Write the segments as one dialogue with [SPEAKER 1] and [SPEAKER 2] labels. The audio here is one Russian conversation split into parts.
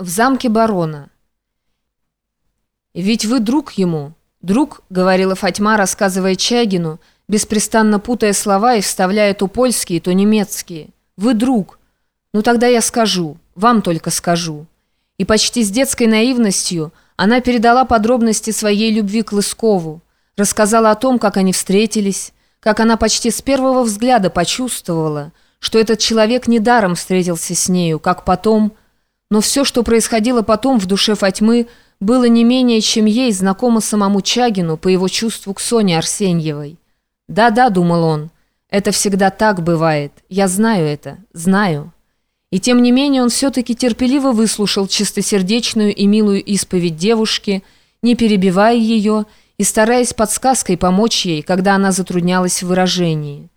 [SPEAKER 1] В замке барона. «Ведь вы друг ему, друг», — говорила Фатьма, рассказывая Чагину, беспрестанно путая слова и вставляя то польские, то немецкие. «Вы друг. Ну тогда я скажу, вам только скажу». И почти с детской наивностью она передала подробности своей любви к Лыскову, рассказала о том, как они встретились, как она почти с первого взгляда почувствовала, что этот человек недаром встретился с нею, как потом... Но все, что происходило потом в душе Фатьмы, было не менее, чем ей знакомо самому Чагину по его чувству к Соне Арсеньевой. «Да-да», — думал он, — «это всегда так бывает. Я знаю это, знаю». И тем не менее он все-таки терпеливо выслушал чистосердечную и милую исповедь девушки, не перебивая ее и стараясь подсказкой помочь ей, когда она затруднялась в выражении.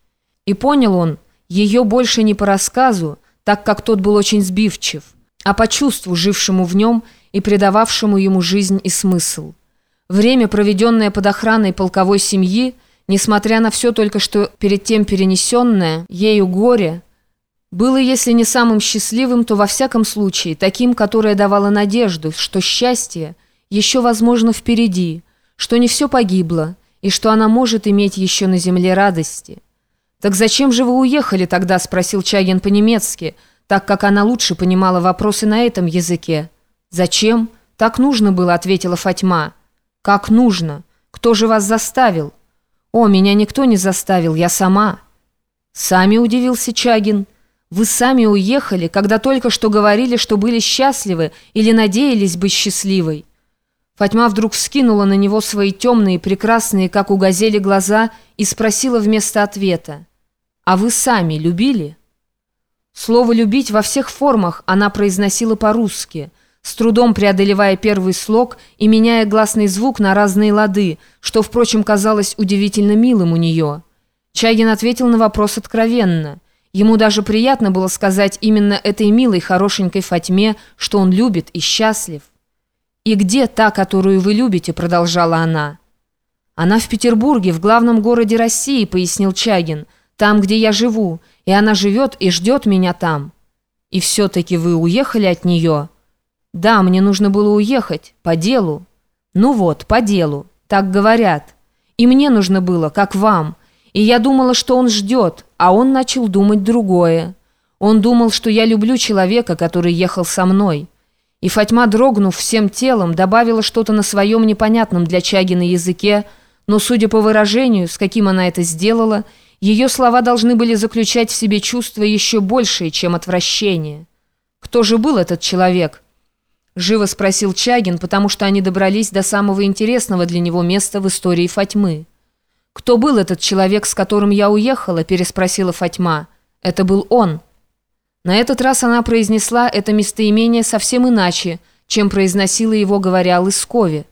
[SPEAKER 1] И понял он, ее больше не по рассказу, так как тот был очень сбивчив, а по чувству, жившему в нем и придававшему ему жизнь и смысл. Время, проведенное под охраной полковой семьи, несмотря на все только что перед тем перенесенное, ею горе, было, если не самым счастливым, то во всяком случае таким, которое давало надежду, что счастье еще возможно впереди, что не все погибло, и что она может иметь еще на земле радости. «Так зачем же вы уехали тогда?» – спросил Чагин по-немецки – так как она лучше понимала вопросы на этом языке. «Зачем? Так нужно было», — ответила Фатьма. «Как нужно? Кто же вас заставил?» «О, меня никто не заставил, я сама». «Сами?» — удивился Чагин. «Вы сами уехали, когда только что говорили, что были счастливы или надеялись быть счастливой». Фатьма вдруг вскинула на него свои темные, прекрасные, как у газели, глаза и спросила вместо ответа. «А вы сами любили?» Слово «любить» во всех формах она произносила по-русски, с трудом преодолевая первый слог и меняя гласный звук на разные лады, что, впрочем, казалось удивительно милым у нее. Чагин ответил на вопрос откровенно. Ему даже приятно было сказать именно этой милой, хорошенькой Фатьме, что он любит и счастлив. «И где та, которую вы любите?» – продолжала она. «Она в Петербурге, в главном городе России», – пояснил Чагин – там, где я живу, и она живет и ждет меня там. И все-таки вы уехали от нее? Да, мне нужно было уехать, по делу. Ну вот, по делу, так говорят. И мне нужно было, как вам. И я думала, что он ждет, а он начал думать другое. Он думал, что я люблю человека, который ехал со мной. И Фатьма, дрогнув всем телом, добавила что-то на своем непонятном для Чагина языке, но, судя по выражению, с каким она это сделала, ее слова должны были заключать в себе чувства еще большие, чем отвращение. «Кто же был этот человек?» Живо спросил Чагин, потому что они добрались до самого интересного для него места в истории Фатьмы. «Кто был этот человек, с которым я уехала?» – переспросила Фатьма. «Это был он». На этот раз она произнесла это местоимение совсем иначе, чем произносила его, говоря о Лыскове.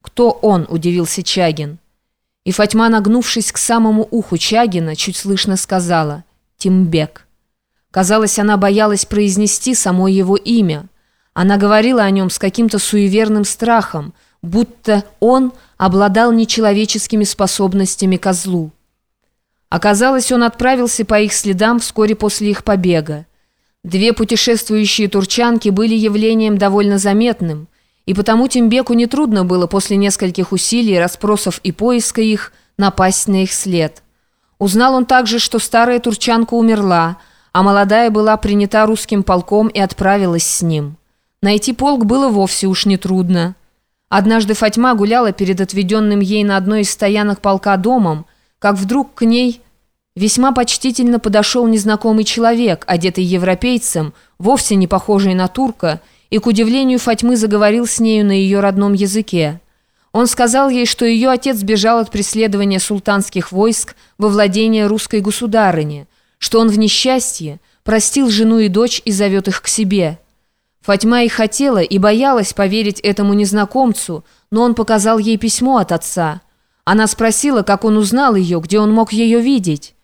[SPEAKER 1] «Кто он?» – удивился Чагин. И Фатьма, нагнувшись к самому уху Чагина, чуть слышно сказала «Тимбек». Казалось, она боялась произнести само его имя. Она говорила о нем с каким-то суеверным страхом, будто он обладал нечеловеческими способностями козлу. Оказалось, он отправился по их следам вскоре после их побега. Две путешествующие турчанки были явлением довольно заметным – и потому Тимбеку нетрудно было после нескольких усилий, расспросов и поиска их напасть на их след. Узнал он также, что старая турчанка умерла, а молодая была принята русским полком и отправилась с ним. Найти полк было вовсе уж нетрудно. Однажды Фатьма гуляла перед отведенным ей на одной из стоянок полка домом, как вдруг к ней весьма почтительно подошел незнакомый человек, одетый европейцем, вовсе не похожий на турка, и, к удивлению Фатьмы, заговорил с нею на ее родном языке. Он сказал ей, что ее отец бежал от преследования султанских войск во владение русской государыни, что он в несчастье простил жену и дочь и зовет их к себе. Фатьма и хотела, и боялась поверить этому незнакомцу, но он показал ей письмо от отца. Она спросила, как он узнал ее, где он мог ее видеть.